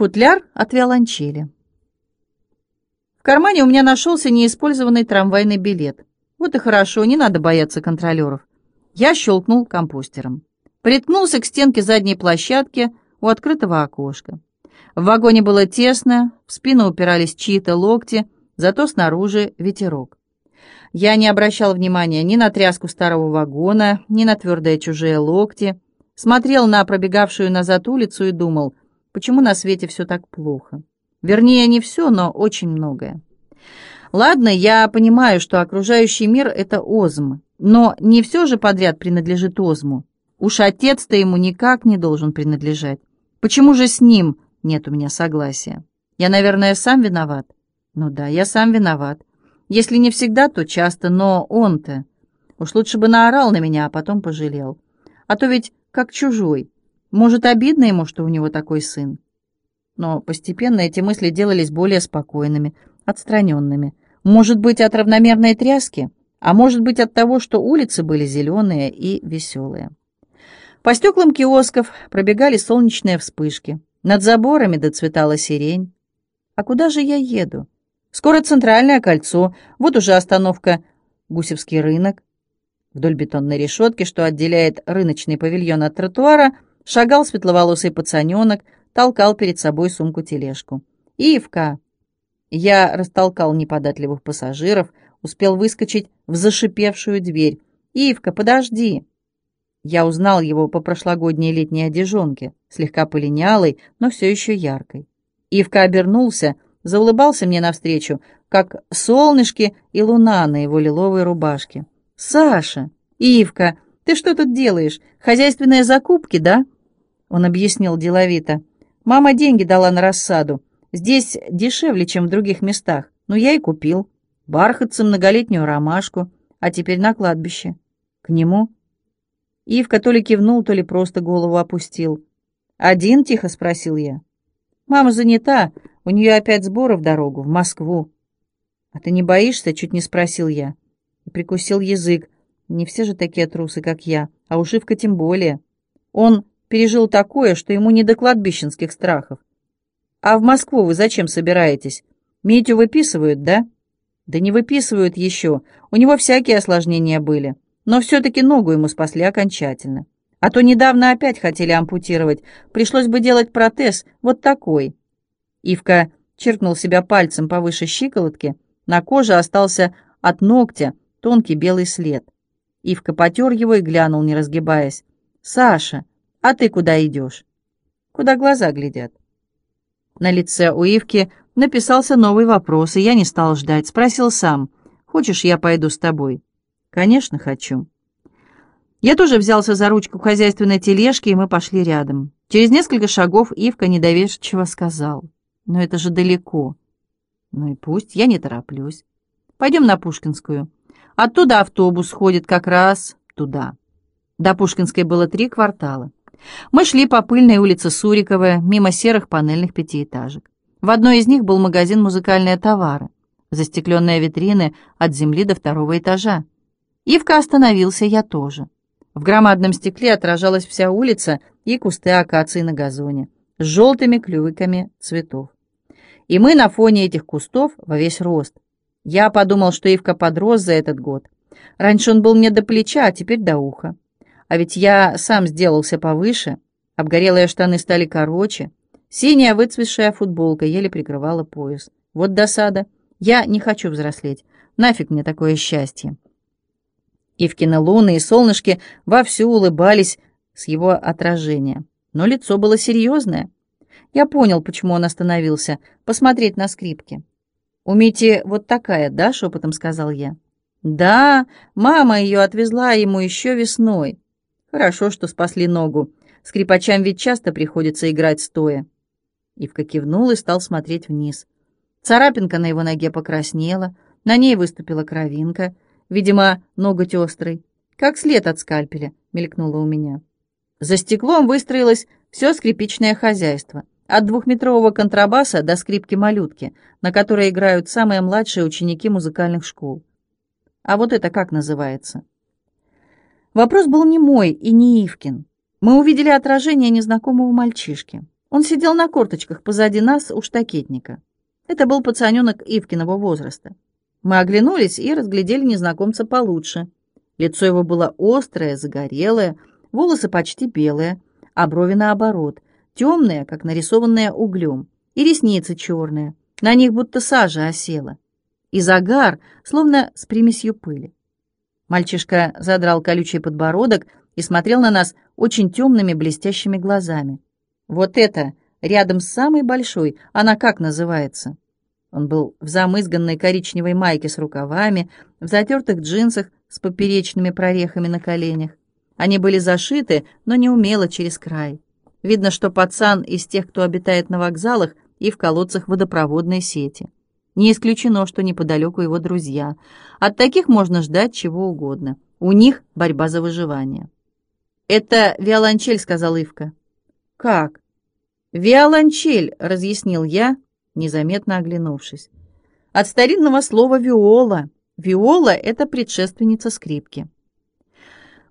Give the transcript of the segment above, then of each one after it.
Футляр от виолончели. В кармане у меня нашелся неиспользованный трамвайный билет. Вот и хорошо, не надо бояться контролеров. Я щелкнул компостером. Приткнулся к стенке задней площадки у открытого окошка. В вагоне было тесно, в спину упирались чьи-то локти, зато снаружи ветерок. Я не обращал внимания ни на тряску старого вагона, ни на твердые чужие локти. Смотрел на пробегавшую назад улицу и думал, почему на свете все так плохо. Вернее, не все, но очень многое. Ладно, я понимаю, что окружающий мир — это озм, но не все же подряд принадлежит озму. Уж отец-то ему никак не должен принадлежать. Почему же с ним нет у меня согласия? Я, наверное, сам виноват. Ну да, я сам виноват. Если не всегда, то часто, но он-то... Уж лучше бы наорал на меня, а потом пожалел. А то ведь как чужой. Может, обидно ему, что у него такой сын. Но постепенно эти мысли делались более спокойными, отстраненными. Может быть, от равномерной тряски, а может быть, от того, что улицы были зеленые и веселые. По стеклам киосков пробегали солнечные вспышки. Над заборами доцветала сирень. А куда же я еду? Скоро центральное кольцо, вот уже остановка Гусевский рынок. Вдоль бетонной решетки, что отделяет рыночный павильон от тротуара, шагал светловолосый пацаненок, толкал перед собой сумку-тележку. «Ивка!» Я растолкал неподатливых пассажиров, успел выскочить в зашипевшую дверь. «Ивка, подожди!» Я узнал его по прошлогодней летней одежонке, слегка полинялой, но все еще яркой. Ивка обернулся — заулыбался мне навстречу, как солнышки и луна на его лиловой рубашке. «Саша! Ивка! Ты что тут делаешь? Хозяйственные закупки, да?» Он объяснил деловито. «Мама деньги дала на рассаду. Здесь дешевле, чем в других местах. Но я и купил. Бархатцы, многолетнюю ромашку. А теперь на кладбище. К нему?» Ивка то ли кивнул, то ли просто голову опустил. «Один?» — тихо спросил я. «Мама занята. У нее опять сборы в дорогу, в Москву. «А ты не боишься?» — чуть не спросил я. И прикусил язык. Не все же такие трусы, как я, а у Живка тем более. Он пережил такое, что ему не до кладбищенских страхов. «А в Москву вы зачем собираетесь? Митю выписывают, да?» «Да не выписывают еще. У него всякие осложнения были. Но все-таки ногу ему спасли окончательно. А то недавно опять хотели ампутировать. Пришлось бы делать протез, вот такой». Ивка черкнул себя пальцем повыше щиколотки. На коже остался от ногтя тонкий белый след. Ивка потер его и глянул, не разгибаясь. «Саша, а ты куда идешь?» «Куда глаза глядят?» На лице у Ивки написался новый вопрос, и я не стал ждать. Спросил сам. «Хочешь, я пойду с тобой?» «Конечно, хочу». Я тоже взялся за ручку хозяйственной тележки, и мы пошли рядом. Через несколько шагов Ивка недоверчиво сказал. Но это же далеко. Ну и пусть, я не тороплюсь. Пойдем на Пушкинскую. Оттуда автобус ходит как раз туда. До Пушкинской было три квартала. Мы шли по пыльной улице Сурикова, мимо серых панельных пятиэтажек. В одной из них был магазин «Музыкальные товары». Застекленные витрины от земли до второго этажа. Ивка остановился, я тоже. В громадном стекле отражалась вся улица и кусты акации на газоне с желтыми клювиками цветов. И мы на фоне этих кустов во весь рост. Я подумал, что Ивка подрос за этот год. Раньше он был мне до плеча, а теперь до уха. А ведь я сам сделался повыше. Обгорелые штаны стали короче. Синяя выцветшая футболка еле прикрывала пояс. Вот досада. Я не хочу взрослеть. Нафиг мне такое счастье. Ивкины луны и солнышки вовсю улыбались с его отражения. Но лицо было серьезное. Я понял, почему он остановился, посмотреть на скрипки. «У Мити вот такая, да?» — шепотом сказал я. «Да, мама ее отвезла ему еще весной. Хорошо, что спасли ногу. Скрипачам ведь часто приходится играть стоя». Ивка кивнул и стал смотреть вниз. Царапинка на его ноге покраснела, на ней выступила кровинка, видимо, ноготь острый. «Как след от скальпеля», — мелькнуло у меня. За стеклом выстроилось все скрипичное хозяйство. От двухметрового контрабаса до скрипки-малютки, на которой играют самые младшие ученики музыкальных школ. А вот это как называется? Вопрос был не мой и не Ивкин. Мы увидели отражение незнакомого мальчишки. Он сидел на корточках позади нас у штакетника. Это был пацаненок Ивкиного возраста. Мы оглянулись и разглядели незнакомца получше. Лицо его было острое, загорелое, волосы почти белые, а брови наоборот, темные, как нарисованные углем, и ресницы черные, на них будто сажа осела, и загар, словно с примесью пыли. Мальчишка задрал колючий подбородок и смотрел на нас очень темными блестящими глазами. «Вот это, рядом с самой большой, она как называется?» Он был в замызганной коричневой майке с рукавами, в затертых джинсах с поперечными прорехами на коленях. Они были зашиты, но не умело через край. Видно, что пацан из тех, кто обитает на вокзалах и в колодцах водопроводной сети. Не исключено, что неподалеку его друзья. От таких можно ждать чего угодно. У них борьба за выживание. «Это виолончель», — сказал Ивка. «Как?» «Виолончель», — разъяснил я, незаметно оглянувшись. «От старинного слова «виола». Виола — это предшественница скрипки».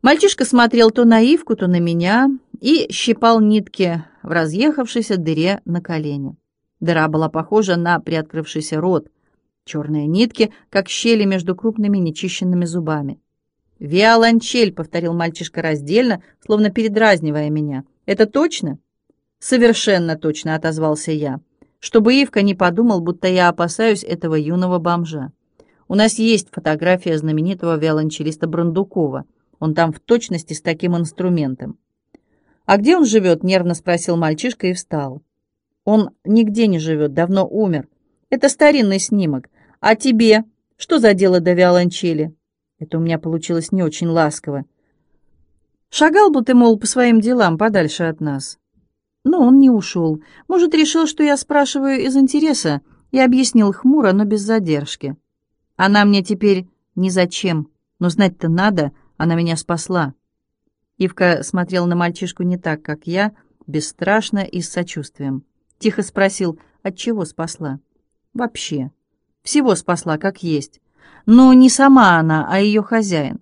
Мальчишка смотрел то на Ивку, то на меня и щипал нитки в разъехавшейся дыре на колене. Дыра была похожа на приоткрывшийся рот. Черные нитки, как щели между крупными нечищенными зубами. «Виолончель», — повторил мальчишка раздельно, словно передразнивая меня. «Это точно?» «Совершенно точно», — отозвался я. «Чтобы Ивка не подумал, будто я опасаюсь этого юного бомжа. У нас есть фотография знаменитого виолончелиста Брандукова. Он там в точности с таким инструментом». «А где он живет?» — нервно спросил мальчишка и встал. Он нигде не живет, давно умер. Это старинный снимок. А тебе? Что за дело до виолончели?» Это у меня получилось не очень ласково. Шагал бы ты, мол, по своим делам подальше от нас. Но он не ушел. Может, решил, что я спрашиваю из интереса, и объяснил хмуро, но без задержки. Она мне теперь ни зачем, но знать-то надо, она меня спасла. Ивка смотрел на мальчишку не так, как я, бесстрашно и с сочувствием. Тихо спросил, от чего спасла? Вообще. Всего спасла, как есть. Но не сама она, а ее хозяин.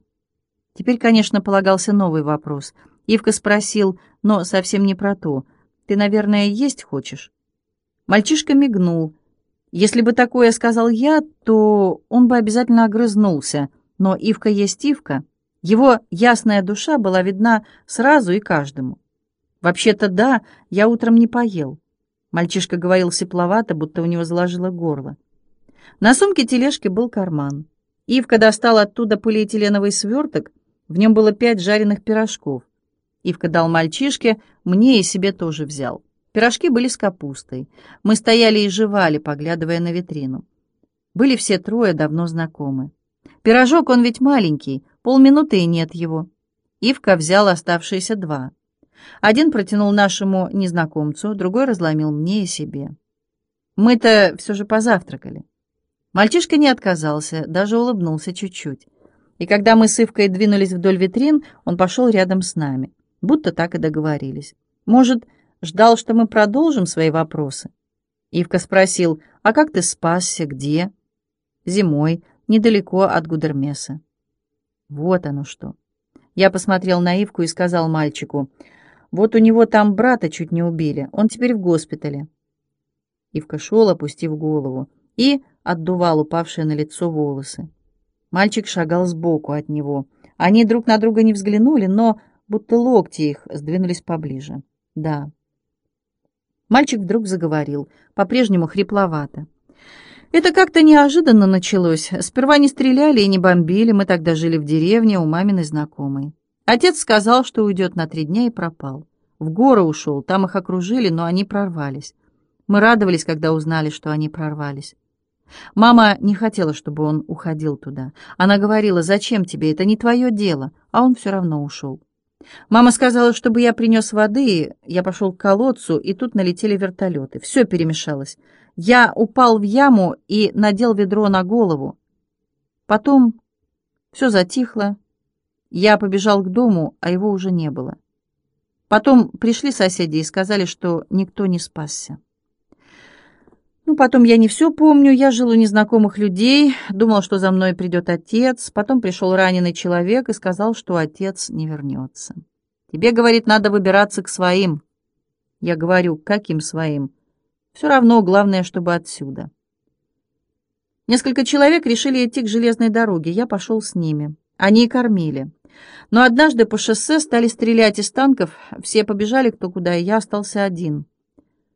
Теперь, конечно, полагался новый вопрос. Ивка спросил, но совсем не про то. «Ты, наверное, есть хочешь?» Мальчишка мигнул. Если бы такое сказал я, то он бы обязательно огрызнулся. Но Ивка есть Ивка. Его ясная душа была видна сразу и каждому. «Вообще-то да, я утром не поел. Мальчишка говорил сепловато, будто у него заложило горло. На сумке тележки был карман. Ивка достал оттуда полиэтиленовый сверток, в нем было пять жареных пирожков. Ивка дал мальчишке, мне и себе тоже взял. Пирожки были с капустой. Мы стояли и жевали, поглядывая на витрину. Были все трое давно знакомы. Пирожок он ведь маленький, полминуты и нет его. Ивка взял оставшиеся два. Один протянул нашему незнакомцу, другой разломил мне и себе. Мы-то все же позавтракали. Мальчишка не отказался, даже улыбнулся чуть-чуть. И когда мы с Ивкой двинулись вдоль витрин, он пошел рядом с нами. Будто так и договорились. Может, ждал, что мы продолжим свои вопросы? Ивка спросил, а как ты спасся, где? Зимой, недалеко от Гудермеса. Вот оно что. Я посмотрел на Ивку и сказал мальчику, вот у него там брата чуть не убили, он теперь в госпитале». Ивка шел, опустив голову, и отдувал упавшие на лицо волосы. Мальчик шагал сбоку от него. Они друг на друга не взглянули, но будто локти их сдвинулись поближе. «Да». Мальчик вдруг заговорил, по-прежнему хрипловато. «Это как-то неожиданно началось. Сперва не стреляли и не бомбили, мы тогда жили в деревне у маминой знакомой. Отец сказал, что уйдет на три дня и пропал. В горы ушел, там их окружили, но они прорвались. Мы радовались, когда узнали, что они прорвались. Мама не хотела, чтобы он уходил туда. Она говорила, зачем тебе, это не твое дело, а он все равно ушел. Мама сказала, чтобы я принес воды, я пошел к колодцу, и тут налетели вертолеты. Все перемешалось. Я упал в яму и надел ведро на голову. Потом все затихло, я побежал к дому, а его уже не было. Потом пришли соседи и сказали, что никто не спасся. Ну, потом я не все помню. Я жил у незнакомых людей, думал, что за мной придет отец. Потом пришел раненый человек и сказал, что отец не вернется. Тебе, говорит, надо выбираться к своим. Я говорю, каким своим? Все равно, главное, чтобы отсюда. Несколько человек решили идти к железной дороге. Я пошел с ними. Они и кормили. Но однажды по шоссе стали стрелять из танков. Все побежали кто куда, и я остался один.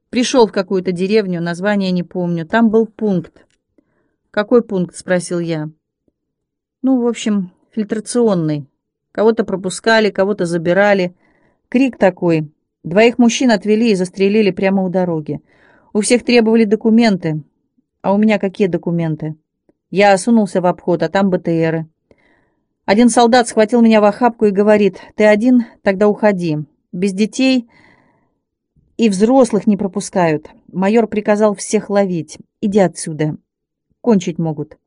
Пришел в какую-то деревню, название не помню. Там был пункт. «Какой пункт?» — спросил я. «Ну, в общем, фильтрационный. Кого-то пропускали, кого-то забирали. Крик такой. Двоих мужчин отвели и застрелили прямо у дороги. У всех требовали документы. А у меня какие документы? Я осунулся в обход, а там БТРы. Один солдат схватил меня в охапку и говорит, «Ты один? Тогда уходи. Без детей и взрослых не пропускают. Майор приказал всех ловить. Иди отсюда. Кончить могут».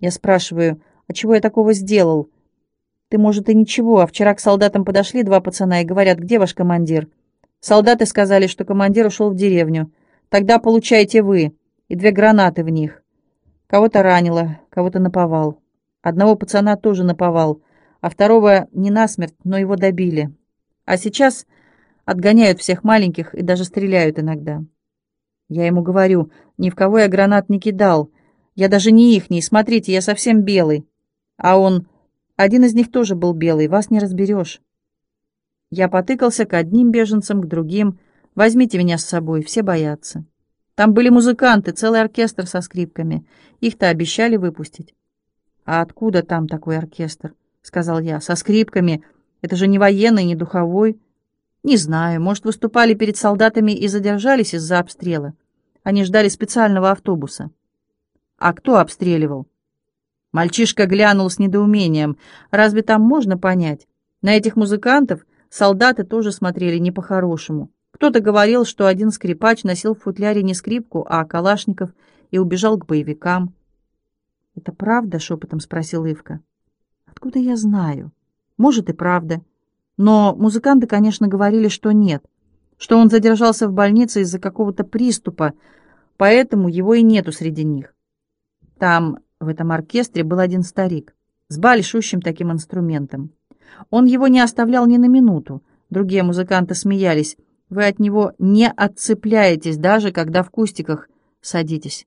Я спрашиваю, «А чего я такого сделал?» «Ты, может, и ничего, а вчера к солдатам подошли два пацана и говорят, где ваш командир?» Солдаты сказали, что командир ушел в деревню. Тогда получайте вы и две гранаты в них. Кого-то ранило, кого-то наповал. Одного пацана тоже наповал, а второго не насмерть, но его добили. А сейчас отгоняют всех маленьких и даже стреляют иногда. Я ему говорю, ни в кого я гранат не кидал. Я даже не ихний, смотрите, я совсем белый. А он, один из них тоже был белый, вас не разберешь. Я потыкался к одним беженцам, к другим. Возьмите меня с собой, все боятся. Там были музыканты, целый оркестр со скрипками. Их-то обещали выпустить. «А откуда там такой оркестр?» — сказал я. «Со скрипками. Это же не военный, не духовой». «Не знаю. Может, выступали перед солдатами и задержались из-за обстрела. Они ждали специального автобуса». «А кто обстреливал?» Мальчишка глянул с недоумением. «Разве там можно понять? На этих музыкантов солдаты тоже смотрели не по-хорошему. Кто-то говорил, что один скрипач носил в футляре не скрипку, а калашников и убежал к боевикам. «Это правда?» — шепотом спросил Ивка. «Откуда я знаю? Может, и правда. Но музыканты, конечно, говорили, что нет, что он задержался в больнице из-за какого-то приступа, поэтому его и нету среди них. Там, в этом оркестре, был один старик с большущим таким инструментом. Он его не оставлял ни на минуту. Другие музыканты смеялись. Вы от него не отцепляетесь, даже когда в кустиках садитесь.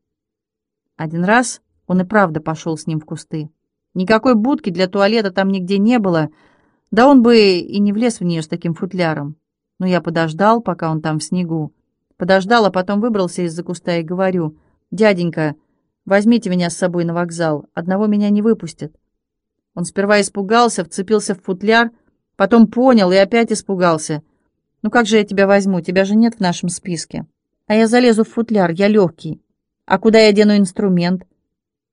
Один раз он и правда пошел с ним в кусты. Никакой будки для туалета там нигде не было, да он бы и не влез в нее с таким футляром. Но я подождал, пока он там в снегу. Подождал, а потом выбрался из-за куста и говорю, «Дяденька, возьмите меня с собой на вокзал, одного меня не выпустят». Он сперва испугался, вцепился в футляр, потом понял и опять испугался. «Ну как же я тебя возьму? Тебя же нет в нашем списке». «А я залезу в футляр, я легкий». «А куда я дену инструмент?»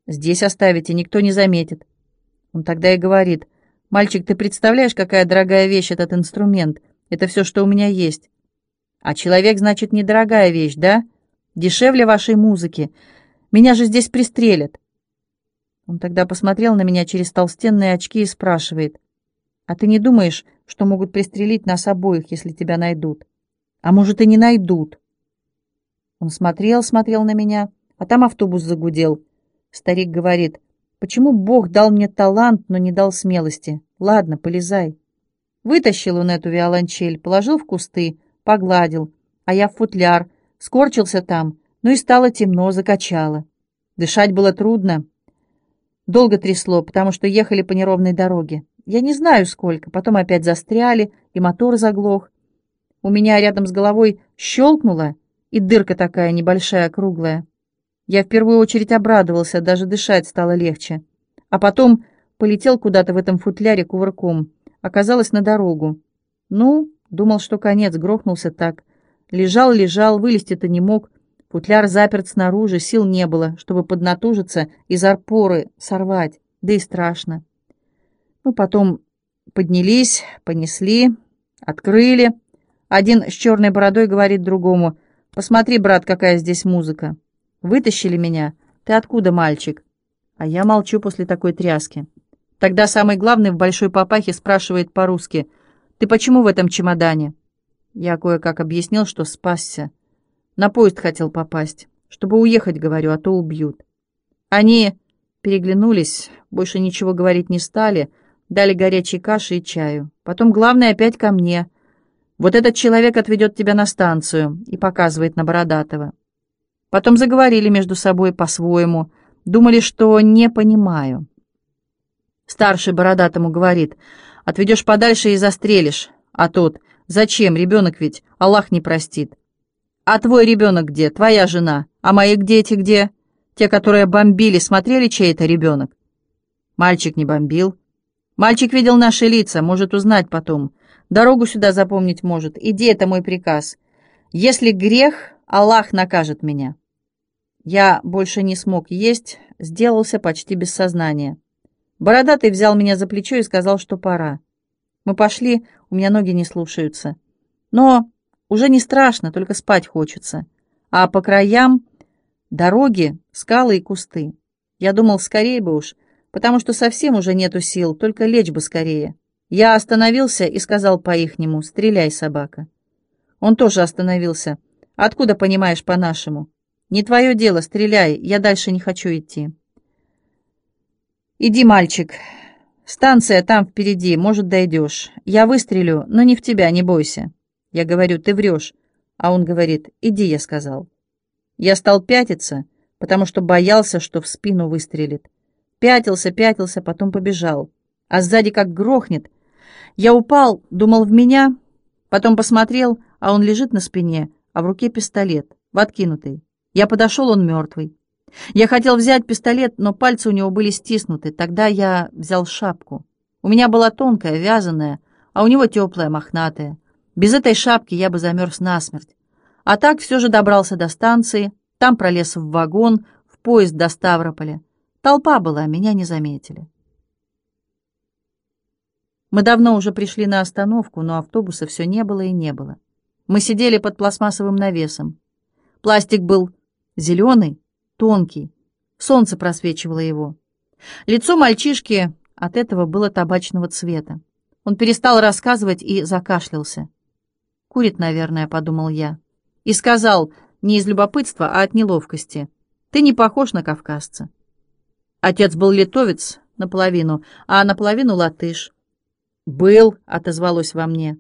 «Здесь оставите, никто не заметит». Он тогда и говорит, «Мальчик, ты представляешь, какая дорогая вещь этот инструмент? Это все, что у меня есть». «А человек, значит, недорогая вещь, да? Дешевле вашей музыки. Меня же здесь пристрелят». Он тогда посмотрел на меня через толстенные очки и спрашивает, «А ты не думаешь, что могут пристрелить нас обоих, если тебя найдут? А может, и не найдут?» Он смотрел, смотрел на меня, а там автобус загудел. Старик говорит, «Почему Бог дал мне талант, но не дал смелости? Ладно, полезай». Вытащил он эту виолончель, положил в кусты, погладил, а я в футляр, скорчился там, ну и стало темно, закачало. Дышать было трудно, Долго трясло, потому что ехали по неровной дороге. Я не знаю сколько, потом опять застряли, и мотор заглох. У меня рядом с головой щелкнуло, и дырка такая небольшая, круглая. Я в первую очередь обрадовался, даже дышать стало легче. А потом полетел куда-то в этом футляре кувырком. Оказалось на дорогу. Ну, думал, что конец, грохнулся так. Лежал, лежал, вылезти-то не мог. Футляр заперт снаружи, сил не было, чтобы поднатужиться и зарпоры сорвать, да и страшно. Ну, потом поднялись, понесли, открыли. Один с черной бородой говорит другому, «Посмотри, брат, какая здесь музыка». Вытащили меня. «Ты откуда, мальчик?» А я молчу после такой тряски. Тогда самый главный в большой папахе спрашивает по-русски, «Ты почему в этом чемодане?» Я кое-как объяснил, что спасся. На поезд хотел попасть. Чтобы уехать, говорю, а то убьют. Они переглянулись, больше ничего говорить не стали, дали горячей каши и чаю. Потом главное опять ко мне. Вот этот человек отведет тебя на станцию и показывает на Бородатого. Потом заговорили между собой по-своему, думали, что не понимаю. Старший Бородатому говорит, отведешь подальше и застрелишь, а тот, зачем, ребенок ведь, Аллах не простит. А твой ребенок где, твоя жена, а мои дети где? Те, которые бомбили, смотрели, чей это ребенок? Мальчик не бомбил. Мальчик видел наши лица, может узнать потом. Дорогу сюда запомнить может. Иди, это мой приказ. Если грех, Аллах накажет меня. Я больше не смог есть, сделался почти без сознания. Бородатый взял меня за плечо и сказал, что пора. Мы пошли, у меня ноги не слушаются. Но уже не страшно, только спать хочется. А по краям дороги, скалы и кусты. Я думал, скорее бы уж, потому что совсем уже нету сил, только лечь бы скорее. Я остановился и сказал по-ихнему «Стреляй, собака». Он тоже остановился. «Откуда понимаешь по-нашему?» «Не твое дело, стреляй, я дальше не хочу идти». «Иди, мальчик. Станция там впереди, может, дойдешь. Я выстрелю, но не в тебя, не бойся». Я говорю «Ты врешь». А он говорит «Иди», я сказал. Я стал пятиться, потому что боялся, что в спину выстрелит. Пятился, пятился, потом побежал. А сзади как грохнет. Я упал, думал в меня, потом посмотрел, а он лежит на спине, а в руке пистолет, в откинутый. Я подошел, он мертвый. Я хотел взять пистолет, но пальцы у него были стиснуты. Тогда я взял шапку. У меня была тонкая, вязаная, а у него теплая, мохнатая. Без этой шапки я бы замерз насмерть. А так все же добрался до станции, там пролез в вагон, в поезд до Ставрополя. Толпа была, меня не заметили. Мы давно уже пришли на остановку, но автобуса все не было и не было. Мы сидели под пластмассовым навесом. Пластик был зеленый, тонкий. Солнце просвечивало его. Лицо мальчишки от этого было табачного цвета. Он перестал рассказывать и закашлялся. «Курит, наверное», — подумал я. И сказал, не из любопытства, а от неловкости. «Ты не похож на кавказца». Отец был литовец наполовину, а наполовину латыш. «Был», — отозвалось во мне.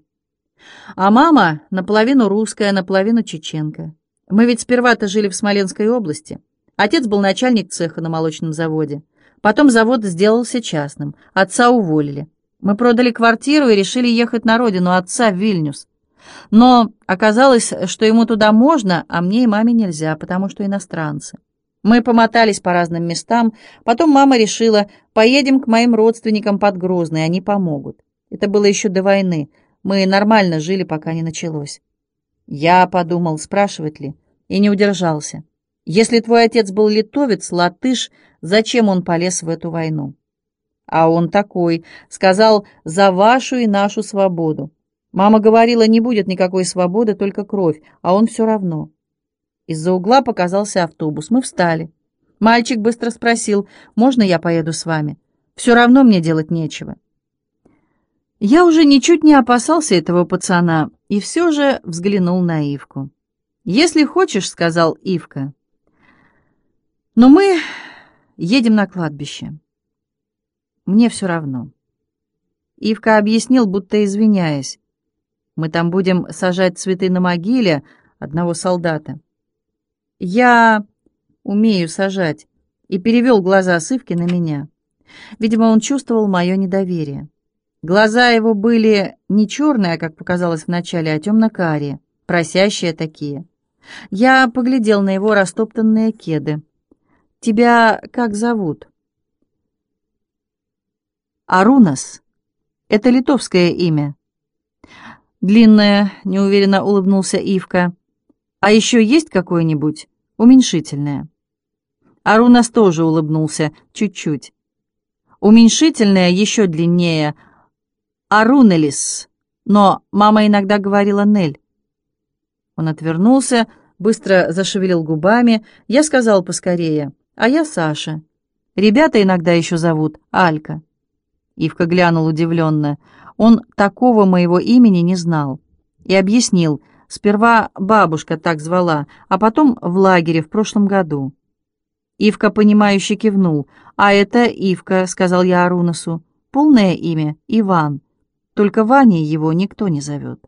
А мама наполовину русская, наполовину чеченка. Мы ведь сперва-то жили в Смоленской области. Отец был начальник цеха на молочном заводе. Потом завод сделался частным. Отца уволили. Мы продали квартиру и решили ехать на родину отца в Вильнюс. Но оказалось, что ему туда можно, а мне и маме нельзя, потому что иностранцы. Мы помотались по разным местам, потом мама решила, поедем к моим родственникам под Грозный, они помогут. Это было еще до войны, мы нормально жили, пока не началось. Я подумал, спрашивать ли, и не удержался. Если твой отец был литовец, латыш, зачем он полез в эту войну? А он такой, сказал, за вашу и нашу свободу. Мама говорила, не будет никакой свободы, только кровь, а он все равно. Из-за угла показался автобус. Мы встали. Мальчик быстро спросил, «Можно я поеду с вами? Все равно мне делать нечего». Я уже ничуть не опасался этого пацана и все же взглянул на Ивку. «Если хочешь», — сказал Ивка. «Но мы едем на кладбище. Мне все равно». Ивка объяснил, будто извиняясь. «Мы там будем сажать цветы на могиле одного солдата». «Я умею сажать», и перевел глаза Сывки на меня. Видимо, он чувствовал мое недоверие. Глаза его были не черные, как показалось вначале, а темно-карие, просящие такие. Я поглядел на его растоптанные кеды. «Тебя как зовут?» «Арунас. Это литовское имя». «Длинное», — неуверенно улыбнулся Ивка. «А еще есть какое-нибудь уменьшительное?» Арунас тоже улыбнулся, чуть-чуть. Уменьшительное еще длиннее «Арунелис», но мама иногда говорила «Нель». Он отвернулся, быстро зашевелил губами. Я сказал поскорее, а я Саша. Ребята иногда еще зовут Алька. Ивка глянул удивленно. Он такого моего имени не знал. И объяснил, Сперва бабушка так звала, а потом в лагере в прошлом году. Ивка, понимающе кивнул. «А это Ивка», — сказал я Арунасу. «Полное имя — Иван. Только Ваней его никто не зовет».